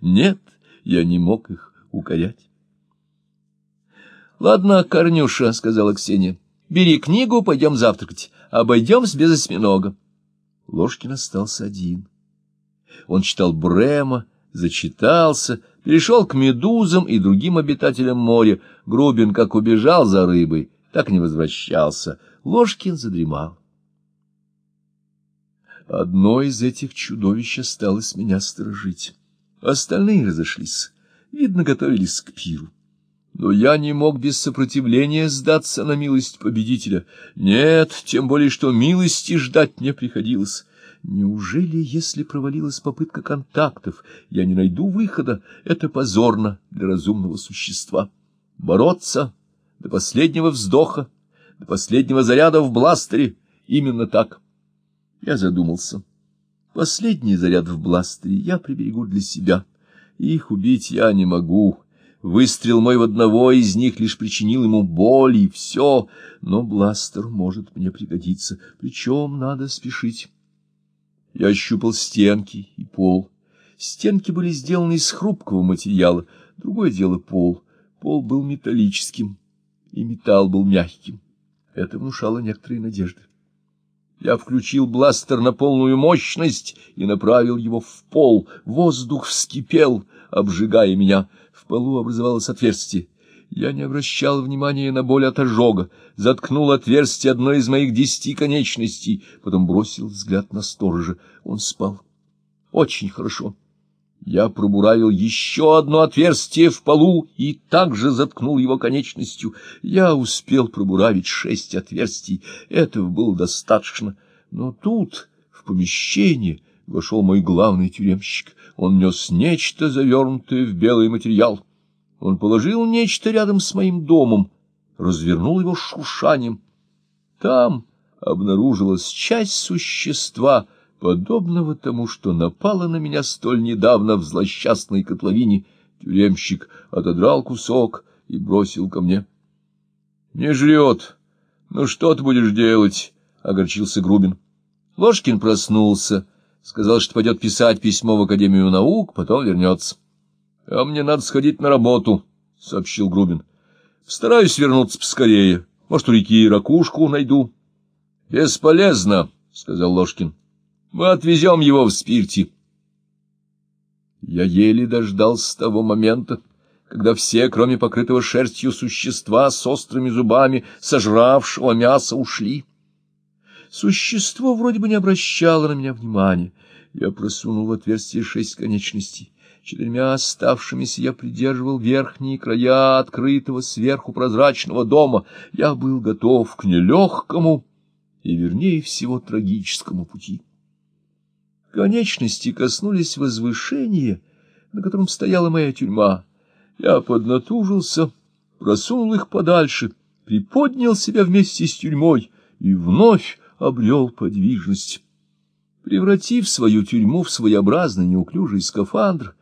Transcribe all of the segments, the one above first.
Нет, я не мог их укорять. — Ладно, Корнюша, — сказала Ксения, — бери книгу, пойдем завтракать. Обойдемся без осьминога. Ложкин остался один. Он читал Брема, зачитался, перешел к медузам и другим обитателям моря. Грубин как убежал за рыбой, так не возвращался. Ложкин задремал. Одно из этих чудовищ осталось меня сторожить. Остальные разошлись. Видно, готовились к пиру. Но я не мог без сопротивления сдаться на милость победителя. Нет, тем более, что милости ждать не приходилось. Неужели, если провалилась попытка контактов, я не найду выхода? Это позорно для разумного существа. Бороться до последнего вздоха, до последнего заряда в бластере. Именно так. Я задумался. Последний заряд в бластере я приберегу для себя. Их убить я не могу. Выстрел мой в одного из них лишь причинил ему боль, и все. Но бластер может мне пригодиться, причем надо спешить. Я ощупал стенки и пол. Стенки были сделаны из хрупкого материала, другое дело пол. Пол был металлическим, и металл был мягким. Это внушало некоторые надежды. Я включил бластер на полную мощность и направил его в пол. Воздух вскипел, обжигая меня полу образовалось отверстие. Я не обращал внимания на боль от ожога, заткнул отверстие одной из моих десяти конечностей, потом бросил взгляд на сторожа. Он спал. Очень хорошо. Я пробуравил еще одно отверстие в полу и также заткнул его конечностью. Я успел пробуравить шесть отверстий. Этого было достаточно. Но тут, в помещении, вошел мой главный тюремщик. Он нес нечто, завернутое в белый материал. Он положил нечто рядом с моим домом, развернул его шуршанием. Там обнаружилась часть существа, подобного тому, что напало на меня столь недавно в злосчастной котловине. Тюремщик отодрал кусок и бросил ко мне. — Не жрет. Ну что ты будешь делать? — огорчился Грубин. Ложкин проснулся, сказал, что пойдет писать письмо в Академию наук, потом вернется. — А мне надо сходить на работу, — сообщил Грубин. — Стараюсь вернуться поскорее. Может, у реки ракушку найду. — Бесполезно, — сказал Ложкин. — Мы отвезем его в спирте. Я еле дождался того момента, когда все, кроме покрытого шерстью существа с острыми зубами, сожравшего мяса, ушли. Существо вроде бы не обращало на меня внимания. Я просунул в отверстие шесть конечностей. Четырьмя оставшимися я придерживал верхние края открытого сверху прозрачного дома. Я был готов к нелегкому и, вернее всего, трагическому пути. Конечности коснулись возвышения, на котором стояла моя тюрьма. Я поднатужился, просунул их подальше, приподнял себя вместе с тюрьмой и вновь обрел подвижность. Превратив свою тюрьму в своеобразный неуклюжий скафандр,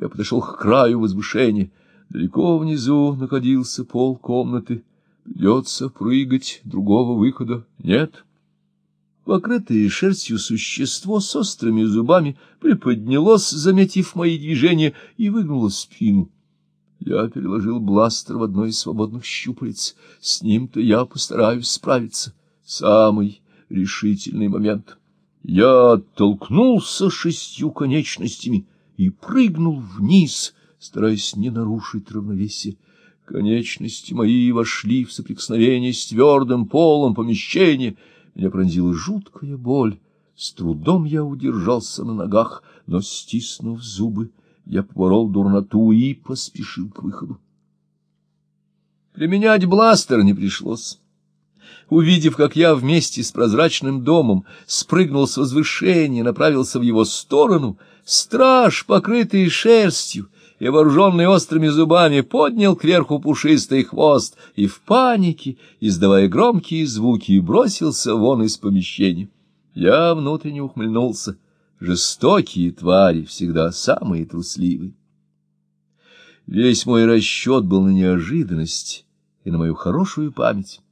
я подошел к краю возвышения. Далеко внизу находился пол комнаты. Придется прыгать, другого выхода нет. Покрытое шерстью существо с острыми зубами приподнялось, заметив мои движения, и выгнуло спину. Я переложил бластер в одно из свободных щупалец. С ним-то я постараюсь справиться. Самый решительный момент. Я оттолкнулся шестью конечностями — и прыгнул вниз, стараясь не нарушить равновесие. Конечности мои вошли в соприкосновение с твердым полом помещения. Меня пронзила жуткая боль. С трудом я удержался на ногах, но, стиснув зубы, я поборол дурноту и поспешил к выходу. Применять бластер не пришлось. Увидев, как я вместе с прозрачным домом спрыгнул с возвышения, направился в его сторону — Страж, покрытый шерстью и вооруженный острыми зубами, поднял кверху пушистый хвост и в панике, издавая громкие звуки, бросился вон из помещения. Я внутренне ухмыльнулся. Жестокие твари всегда самые трусливые. Весь мой расчет был на неожиданность и на мою хорошую память.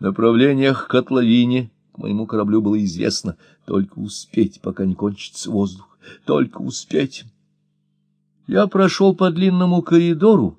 Направлениях к котловине к моему кораблю было известно только успеть, пока не кончится воздух только успеть. Я прошел по длинному коридору,